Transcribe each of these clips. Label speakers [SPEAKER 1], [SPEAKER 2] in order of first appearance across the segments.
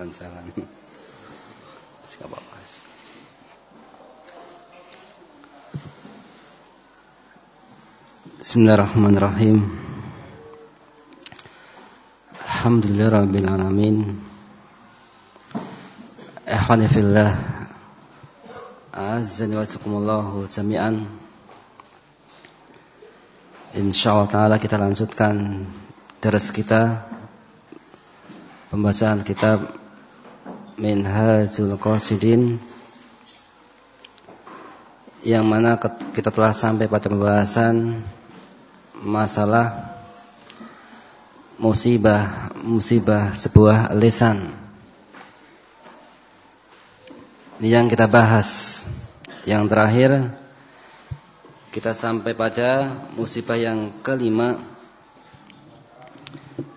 [SPEAKER 1] Jangan. apa-apa. Bismillahirrahmanirrahim. Alhamdulillah rabbil alamin. Ikhwani fillah. Azzani wa jami'an. Insyaallah taala kita lanjutkan terus kita pembahasan kitab Minhajul Qasidin yang mana kita telah sampai pada pembahasan masalah musibah musibah sebuah lisan. Ini yang kita bahas. Yang terakhir kita sampai pada musibah yang kelima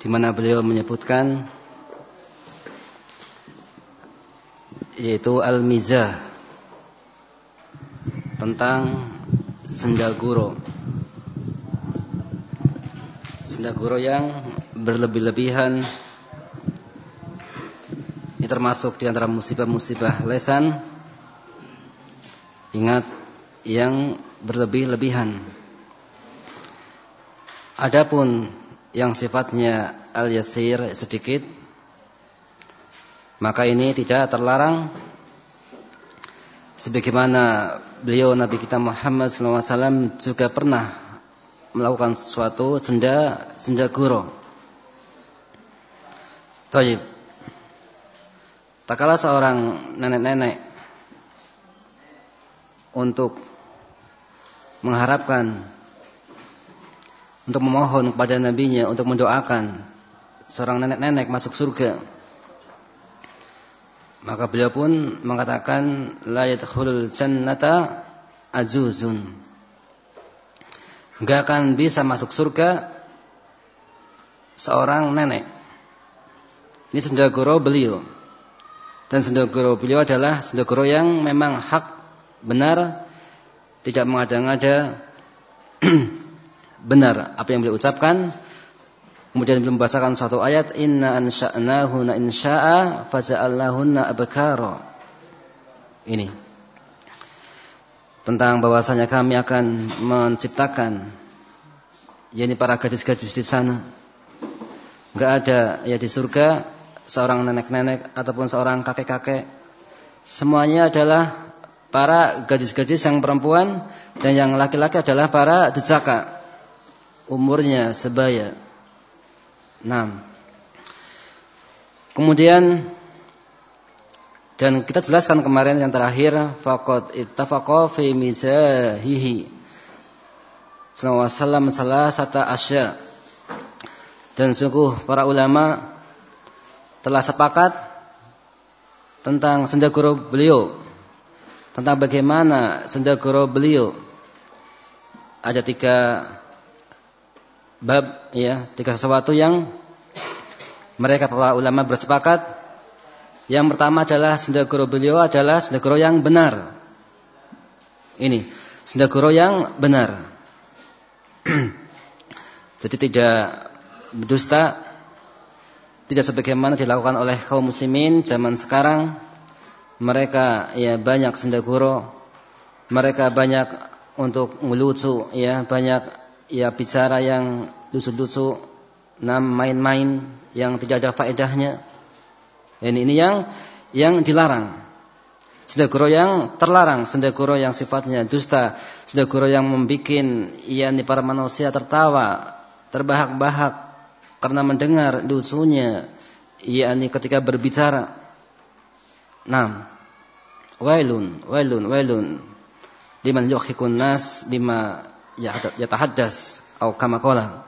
[SPEAKER 1] di mana beliau menyebutkan yaitu al-mizah tentang sendaguro sendaguro yang berlebih-lebihan. Ini termasuk di antara musibah-musibah lesan. Ingat yang berlebih-lebihan. Adapun yang sifatnya al-yasir sedikit maka ini tidak terlarang sebagaimana beliau Nabi kita Muhammad SAW juga pernah melakukan sesuatu senda senda guru. Taib. Tak kalah seorang nenek-nenek untuk mengharapkan untuk memohon kepada nabinya untuk mendoakan seorang nenek-nenek masuk surga. Maka beliau pun mengatakan la yadkhulul jannata azuzun nggak akan bisa masuk surga seorang nenek. Ini sendagoro beliau. Dan sendagoro beliau adalah sendagoro yang memang hak benar, tidak mengada-ngada, benar apa yang beliau ucapkan. Kemudian beliau membacakan suatu ayat, Inna ansha'nahuna insya'a faja'alnahunna abkara. Ini tentang bahwasanya kami akan menciptakan yakni para gadis-gadis di sana. Enggak ada ya di surga seorang nenek-nenek ataupun seorang kakek-kakek. Semuanya adalah para gadis-gadis yang perempuan dan yang laki-laki adalah para jejaka. Umurnya sebaya. 6. Kemudian dan kita jelaskan kemarin yang terakhir faqad ittafaqa fi mizahihi. Sallallahu salah satu asya. Dan sungguh para ulama telah sepakat tentang sendaguro beliau. Tentang bagaimana sendaguro beliau. Ada tiga bab ya, tiga sesuatu yang mereka para ulama bersepakat yang pertama adalah sendagoro beliau adalah sendagoro yang benar. Ini, sendagoro yang benar. Jadi tidak berdusta, tidak sebagaimana dilakukan oleh kaum muslimin zaman sekarang. Mereka ya banyak sendagoro, mereka banyak untuk ngelucu, ya banyak ya bicara yang lucu-lucu, nam main-main yang tidak ada faedahnya. Dan ini yang yang dilarang. Sendaguro yang terlarang, sendaguro yang sifatnya dusta, sendaguro yang membuat yakni para manusia tertawa, terbahak-bahak karena mendengar lucunya yakni ketika berbicara. Nah, wailun, wailun, wailun liman yukhikun nas bima yatahaddas atau kama qala.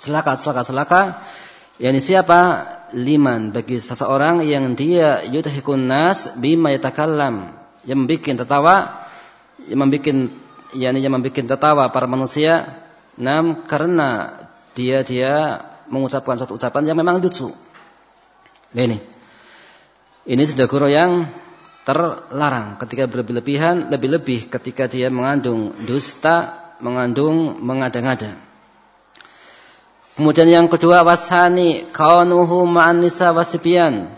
[SPEAKER 1] Celaka, celaka, celaka Yani siapa? Liman bagi seseorang yang dia yudhikun nas bima yatakallam. Yang membuat tertawa, yang membuat yani yang membuat tertawa para manusia. Nam karena dia dia mengucapkan suatu ucapan yang memang lucu. Ini. Ini sudah guru yang terlarang ketika berlebihan, lebih-lebih ketika dia mengandung dusta, mengandung mengada-ngada. Kemudian yang kedua wasani kaunuhu ma'an nisa wasibyan.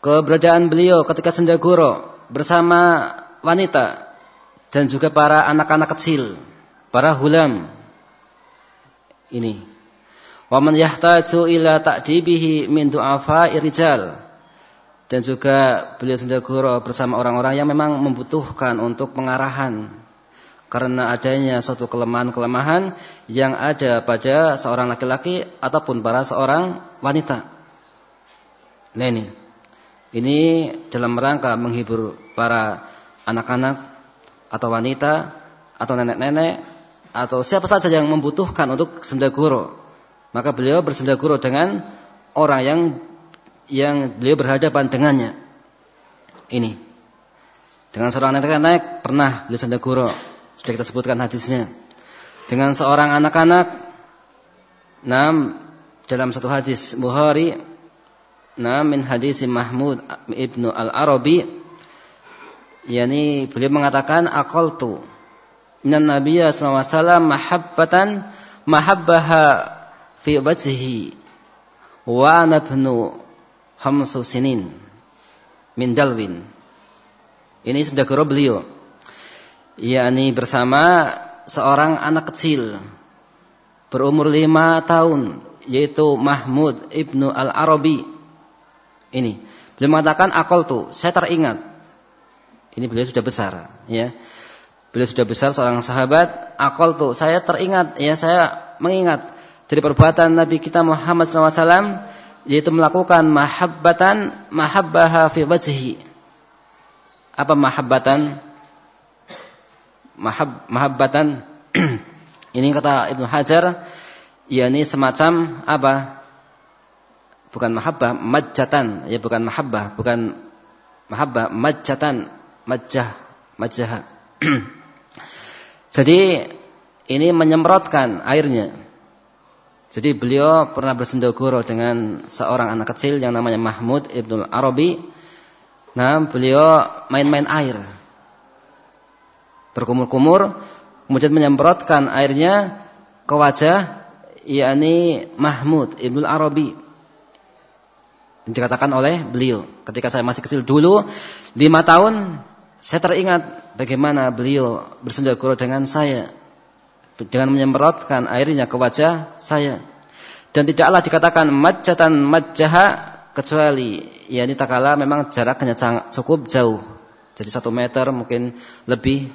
[SPEAKER 1] keberadaan beliau ketika sendaguro bersama wanita dan juga para anak-anak kecil, para hulam. Ini. Wa man yahtaju ila ta'dibihi min du'afa rijal. Dan juga beliau sendaguro bersama orang-orang yang memang membutuhkan untuk pengarahan karena adanya suatu kelemahan-kelemahan yang ada pada seorang laki-laki ataupun para seorang wanita. Nah ini, ini dalam rangka menghibur para anak-anak atau wanita atau nenek-nenek atau siapa saja yang membutuhkan untuk sendaguro. Maka beliau bersendaguro dengan orang yang yang beliau berhadapan dengannya. Ini. Dengan seorang nenek-nenek pernah beliau sendaguro sudah kita sebutkan hadisnya. Dengan seorang anak-anak, nam dalam satu hadis Bukhari, nam min hadis Mahmud ibnu al Arabi, yakni beliau mengatakan tu minan Nabiya SAW mahabbatan mahabbaha fi wajhihi wa nabnu hamsu sinin min dalwin. Ini sudah beliau yakni bersama seorang anak kecil. Berumur lima tahun yaitu Mahmud ibnu al Arabi ini beliau mengatakan akal tuh saya teringat. Ini beliau sudah besar ya. Beliau sudah besar seorang sahabat. Akal tuh saya teringat. Ya saya mengingat dari perbuatan Nabi kita Muhammad SAW yaitu melakukan mahabbatan mahabbaha fi wajhi. Apa mahabbatan mahab, mahabbatan. Ini kata Ibnu Hajar yakni semacam apa? Bukan mahabbah majjatan. Ya bukan mahabbah bukan mahabbah majjatan. Majjah majjah. Jadi ini menyemprotkan airnya. Jadi beliau pernah bersendaguro dengan seorang anak kecil yang namanya Mahmud Ibnu Arabi. Nah, beliau main-main air berkumur-kumur kemudian menyemprotkan airnya ke wajah yakni Mahmud Ibnu Arabi. Dikatakan oleh beliau. Ketika saya masih kecil dulu lima tahun saya teringat bagaimana beliau bersendaguro dengan saya. Dengan menyemprotkan airnya ke wajah saya. Dan tidaklah dikatakan majatan majaha kecuali ya ini tak kala memang jaraknya cukup jauh. Jadi satu meter mungkin lebih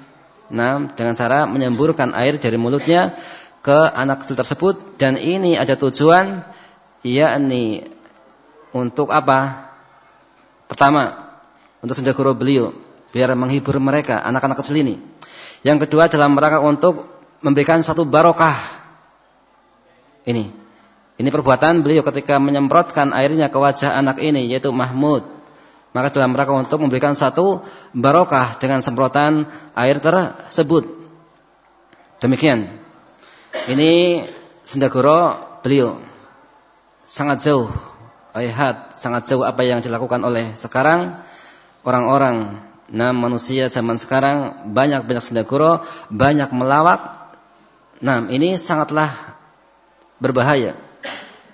[SPEAKER 1] Nah, dengan cara menyemburkan air dari mulutnya ke anak kecil tersebut dan ini ada tujuan yakni untuk apa? Pertama, untuk sendaguro beliau biar menghibur mereka anak-anak kecil ini. Yang kedua dalam rangka untuk memberikan satu barokah. Ini. Ini perbuatan beliau ketika menyemprotkan airnya ke wajah anak ini yaitu Mahmud maka dalam rangka untuk memberikan satu barokah dengan semprotan air tersebut. Demikian. Ini sendagoro beliau. Sangat jauh. Ayat sangat jauh apa yang dilakukan oleh sekarang orang-orang. Nah manusia zaman sekarang banyak banyak sendagoro banyak melawat nah ini sangatlah berbahaya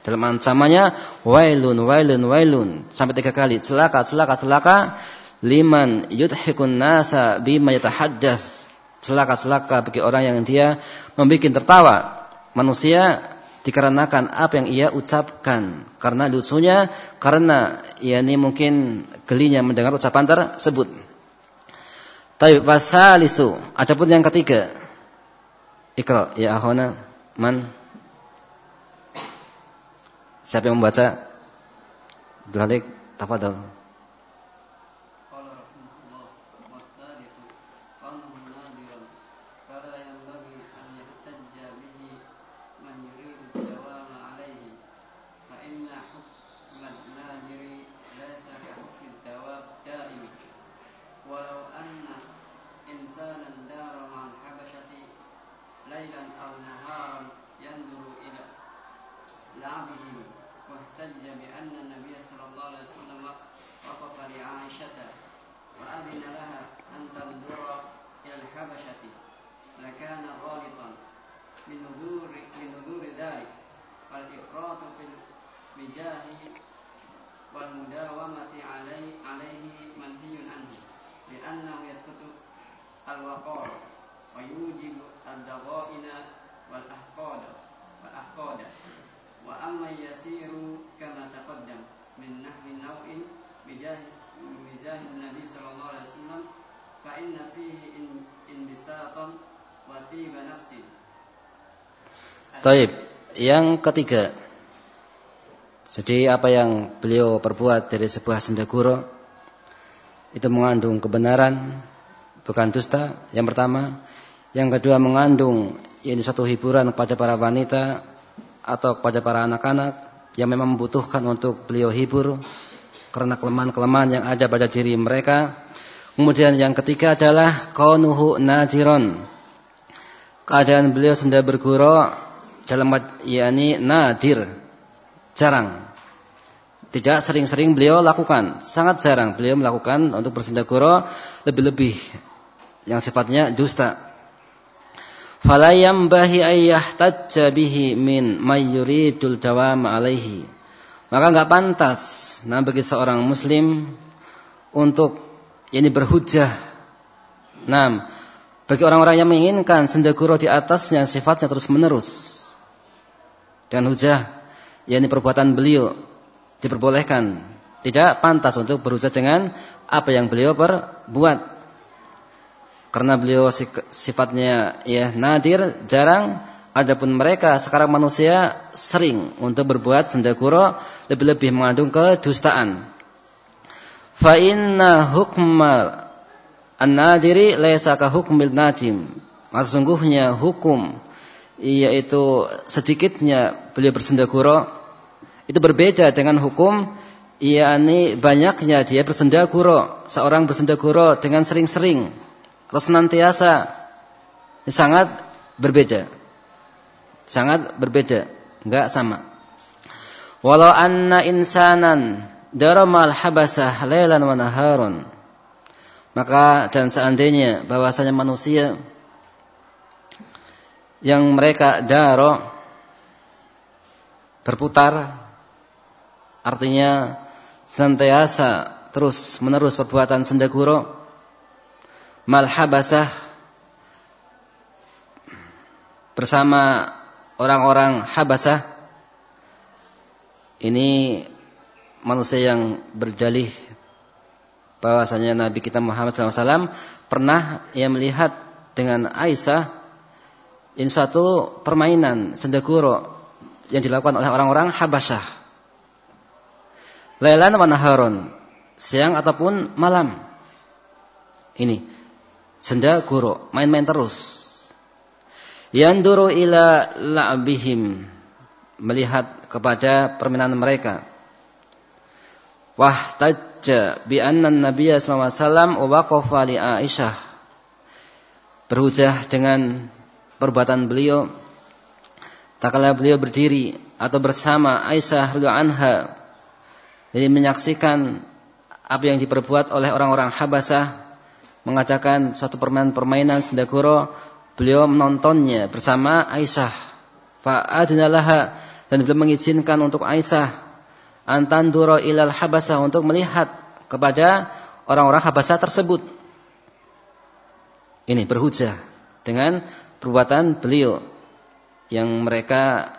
[SPEAKER 1] dalam ancamannya wailun wailun wailun. Sampai tiga kali celaka celaka celaka. Liman yudhikun nasa bima yatahaddats celaka celaka bagi orang yang dia membuat tertawa. Manusia dikarenakan apa yang ia ucapkan. Karena lucunya karena ia ini mungkin gelinya mendengar ucapan tersebut. Tapi pasalisu adapun yang ketiga. Ikra ya ahona man Siapa yang membaca? Abdul Halik, tafadhol.
[SPEAKER 2] دعا به واحتج بأن النبي صلى الله عليه وسلم وقف لعائشة وأذن لها أن تنظر إلى الحبشة لكان غالطا من نذور من نذور ذلك والإفراط في المجاه والمداومة عليه عليه منهي عنه لأنه يسقط الوقار ويوجب الضغائن والأحقاد والأحقاد wa amma yasiru kama taqaddam min nahwi naw'in bijah Nabi sallallahu alaihi wasallam fa inna fihi in inbisatan wa nafsi
[SPEAKER 1] Taib. Yang ketiga. Jadi apa yang beliau perbuat dari sebuah sendaguro itu mengandung kebenaran bukan dusta yang pertama. Yang kedua mengandung ini satu hiburan kepada para wanita atau kepada para anak-anak yang memang membutuhkan untuk beliau hibur karena kelemahan-kelemahan yang ada pada diri mereka. Kemudian yang ketiga adalah kaunuhu nadiron. Keadaan beliau senda berguru dalam yakni nadir, jarang. Tidak sering-sering beliau lakukan, sangat jarang beliau melakukan untuk bersenda guru lebih-lebih yang sifatnya dusta. Fala yambahi ayyah bihi min mayyuridul dawam alaihi. Maka enggak pantas nah bagi seorang muslim untuk ini berhujah. Nah, bagi orang-orang yang menginginkan sendaguro di atasnya sifatnya terus menerus dengan hujah yakni perbuatan beliau diperbolehkan tidak pantas untuk berhujah dengan apa yang beliau perbuat karena beliau sifatnya ya nadir jarang. Adapun mereka sekarang manusia sering untuk berbuat sendaguro lebih-lebih mengandung kedustaan. Fa inna hukmal an-nadiri laisa ka hukmil nadim. Sesungguhnya hukum yaitu sedikitnya beliau bersendaguro itu berbeda dengan hukum yakni banyaknya dia bersendaguro. Seorang bersendaguro dengan sering-sering atau senantiasa sangat berbeda. Sangat berbeda. Enggak sama. Walau anna insanan daramal habasah lailan wa naharun. Maka dan seandainya bahwasanya manusia yang mereka daro berputar artinya senantiasa terus menerus perbuatan sendaguro malhabasah bersama orang-orang habasah ini manusia yang berdalih bahwasanya Nabi kita Muhammad SAW pernah ia melihat dengan Aisyah ini satu permainan sendaguro yang dilakukan oleh orang-orang Habasyah. Lailan wa naharun, siang ataupun malam. Ini sendaguro, main-main terus. Yanduru ila la'bihim, melihat kepada permainan mereka. Wah tajja bi anna Nabi sallallahu alaihi wasallam li Aisyah. Berhujah dengan perbuatan beliau tak kala beliau berdiri atau bersama Aisyah radhiyallahu anha jadi menyaksikan apa yang diperbuat oleh orang-orang Habasah mengatakan suatu permainan-permainan sendaguro beliau menontonnya bersama Aisyah fa'adnalaha dan beliau mengizinkan untuk Aisyah antanduro ilal Habasah untuk melihat kepada orang-orang Habasah tersebut ini berhujah dengan perbuatan beliau yang mereka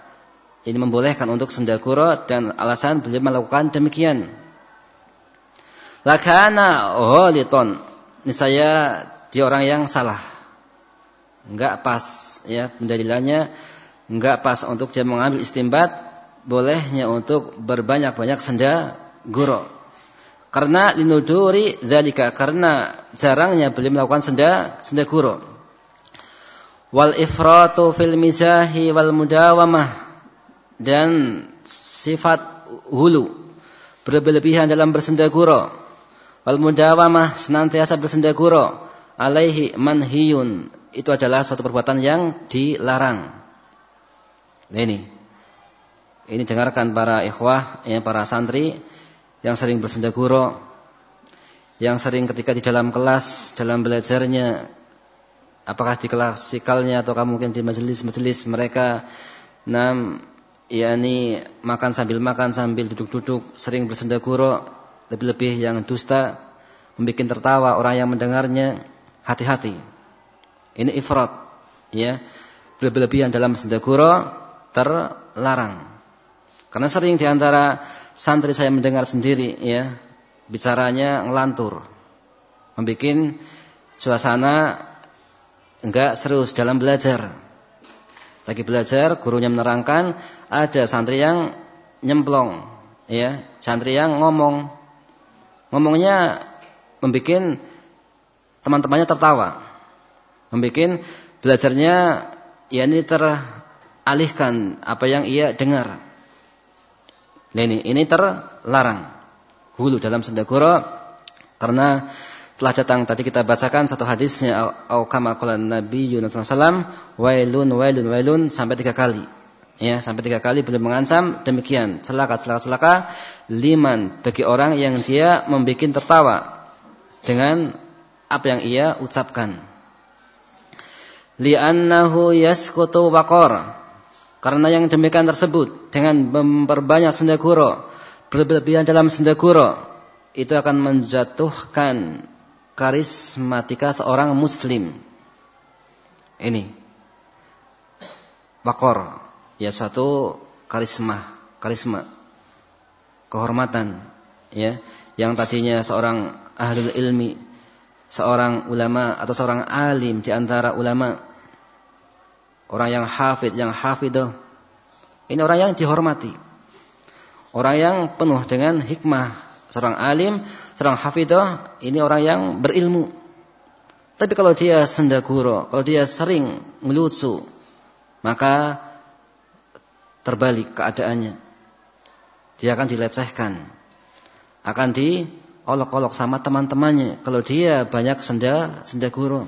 [SPEAKER 1] ini membolehkan untuk sendaguro dan alasan beliau melakukan demikian. Lakana ghaliton. Ini saya dia orang yang salah. Enggak pas ya pendalilannya. Enggak pas untuk dia mengambil istimbat. Bolehnya untuk berbanyak-banyak senda guru. Karena linuduri zalika karena jarangnya beliau melakukan senda senda guru. Wal ifratu fil mizahi wal mudawamah. Dan sifat hulu. Berlebihan dalam bersendaguro wal mudawamah senantiasa bersendaguro alaihi manhiyun. Itu adalah suatu perbuatan yang dilarang. Nah ini. Ini dengarkan para ikhwah ya, para santri yang sering bersendaguro yang sering ketika di dalam kelas dalam belajarnya apakah di klasikalnya atau mungkin di majelis-majelis mereka nam yakni makan sambil makan sambil duduk-duduk sering bersenda guru lebih-lebih yang dusta membuat tertawa orang yang mendengarnya hati-hati Ini ifrat, ya. Berlebihan dalam sendaguro terlarang. Karena sering di antara santri saya mendengar sendiri, ya, bicaranya ngelantur, membuat suasana enggak serius dalam belajar. Lagi belajar, gurunya menerangkan, ada santri yang nyemplong, ya, santri yang ngomong, ngomongnya membuat teman-temannya tertawa, membuat belajarnya ya ini teralihkan apa yang ia dengar. Nah ini, ini terlarang. Hulu dalam sendaguro karena telah datang tadi kita bacakan satu hadisnya au kama qala Nabi Yunus sallam wailun wailun wailun sampai tiga kali. Ya, sampai tiga kali beliau mengancam demikian celaka celaka celaka liman bagi orang yang dia membuat tertawa dengan apa yang ia ucapkan. Li'annahu yaskutu waqar. Karena yang demikian tersebut dengan memperbanyak sendaguro, berlebihan dalam sendaguro, itu akan menjatuhkan karismatika seorang muslim. Ini. Wakor. Ya suatu karisma. Karisma. Kehormatan. Ya. Yang tadinya seorang ahlul ilmi seorang ulama atau seorang alim di antara ulama orang yang hafid yang hafidah ini orang yang dihormati orang yang penuh dengan hikmah seorang alim seorang hafidah ini orang yang berilmu tapi kalau dia sendaguro kalau dia sering ngelucu maka terbalik keadaannya dia akan dilecehkan akan di olok-olok sama teman-temannya kalau dia banyak senda senda guru.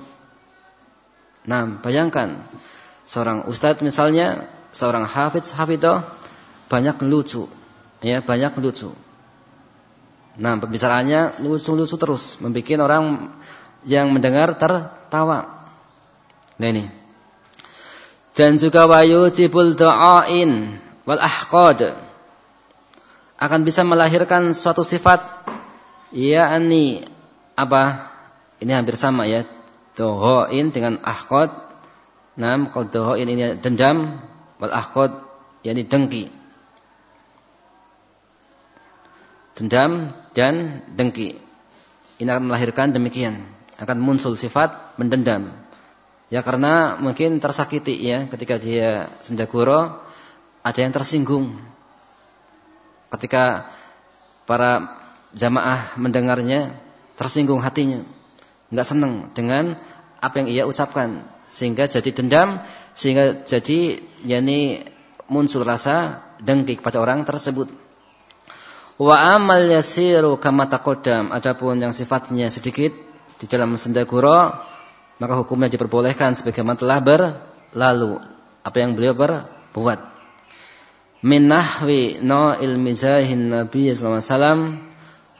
[SPEAKER 1] Nah, bayangkan seorang ustadz misalnya, seorang hafiz hafidah banyak lucu, ya banyak lucu. Nah, pembicaraannya lucu-lucu terus, membuat orang yang mendengar tertawa. Nah ini. Dan juga wayujibul doain wal ahqad akan bisa melahirkan suatu sifat yakni apa? Ini hampir sama ya. Dohoin dengan ahkot. Nam, kalau dohoin ini dendam, wal ahkot yakni dengki. Dendam dan dengki. Ini akan melahirkan demikian. Akan muncul sifat mendendam. Ya karena mungkin tersakiti ya ketika dia sendaguro ada yang tersinggung. Ketika para jamaah mendengarnya tersinggung hatinya, nggak senang dengan apa yang ia ucapkan, sehingga jadi dendam, sehingga jadi yakni muncul rasa dengki kepada orang tersebut. Wa amal yasiru kama taqaddam, adapun yang sifatnya sedikit di dalam sendaguro, maka hukumnya diperbolehkan sebagaimana telah berlalu apa yang beliau berbuat. Min nahwi no ilmizahin Nabi sallallahu alaihi wasallam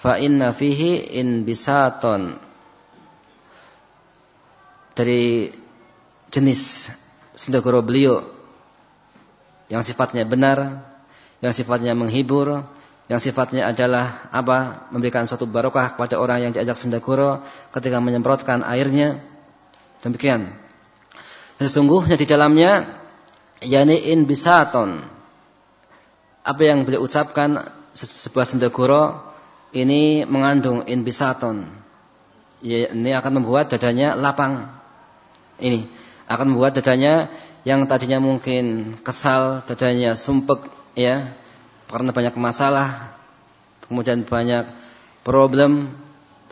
[SPEAKER 1] fa inna fihi in bisaton dari jenis sendagoro beliau yang sifatnya benar, yang sifatnya menghibur, yang sifatnya adalah apa? memberikan suatu barokah kepada orang yang diajak sendagoro ketika menyemprotkan airnya. Demikian. Sesungguhnya di dalamnya yakni in bisaton apa yang beliau ucapkan sebuah sendagoro ini mengandung inbisaton. Ya, ini akan membuat dadanya lapang. Ini akan membuat dadanya yang tadinya mungkin kesal, dadanya sumpek ya, karena banyak masalah, kemudian banyak problem,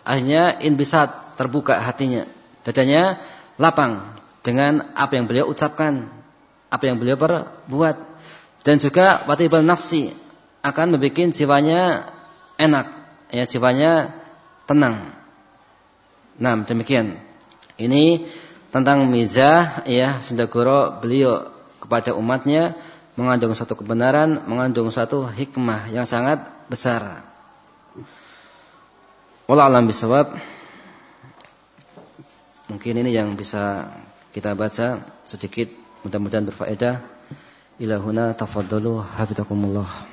[SPEAKER 1] akhirnya inbisat terbuka hatinya. Dadanya lapang dengan apa yang beliau ucapkan, apa yang beliau perbuat. Dan juga watibal nafsi akan membuat jiwanya enak ya jiwanya tenang. Nah, demikian. Ini tentang mizah ya sendagoro beliau kepada umatnya mengandung satu kebenaran, mengandung satu hikmah yang sangat besar. Wallah alam bisawab. Mungkin ini yang bisa kita baca sedikit mudah-mudahan berfaedah. Ilahuna tafaddalu hafizakumullah.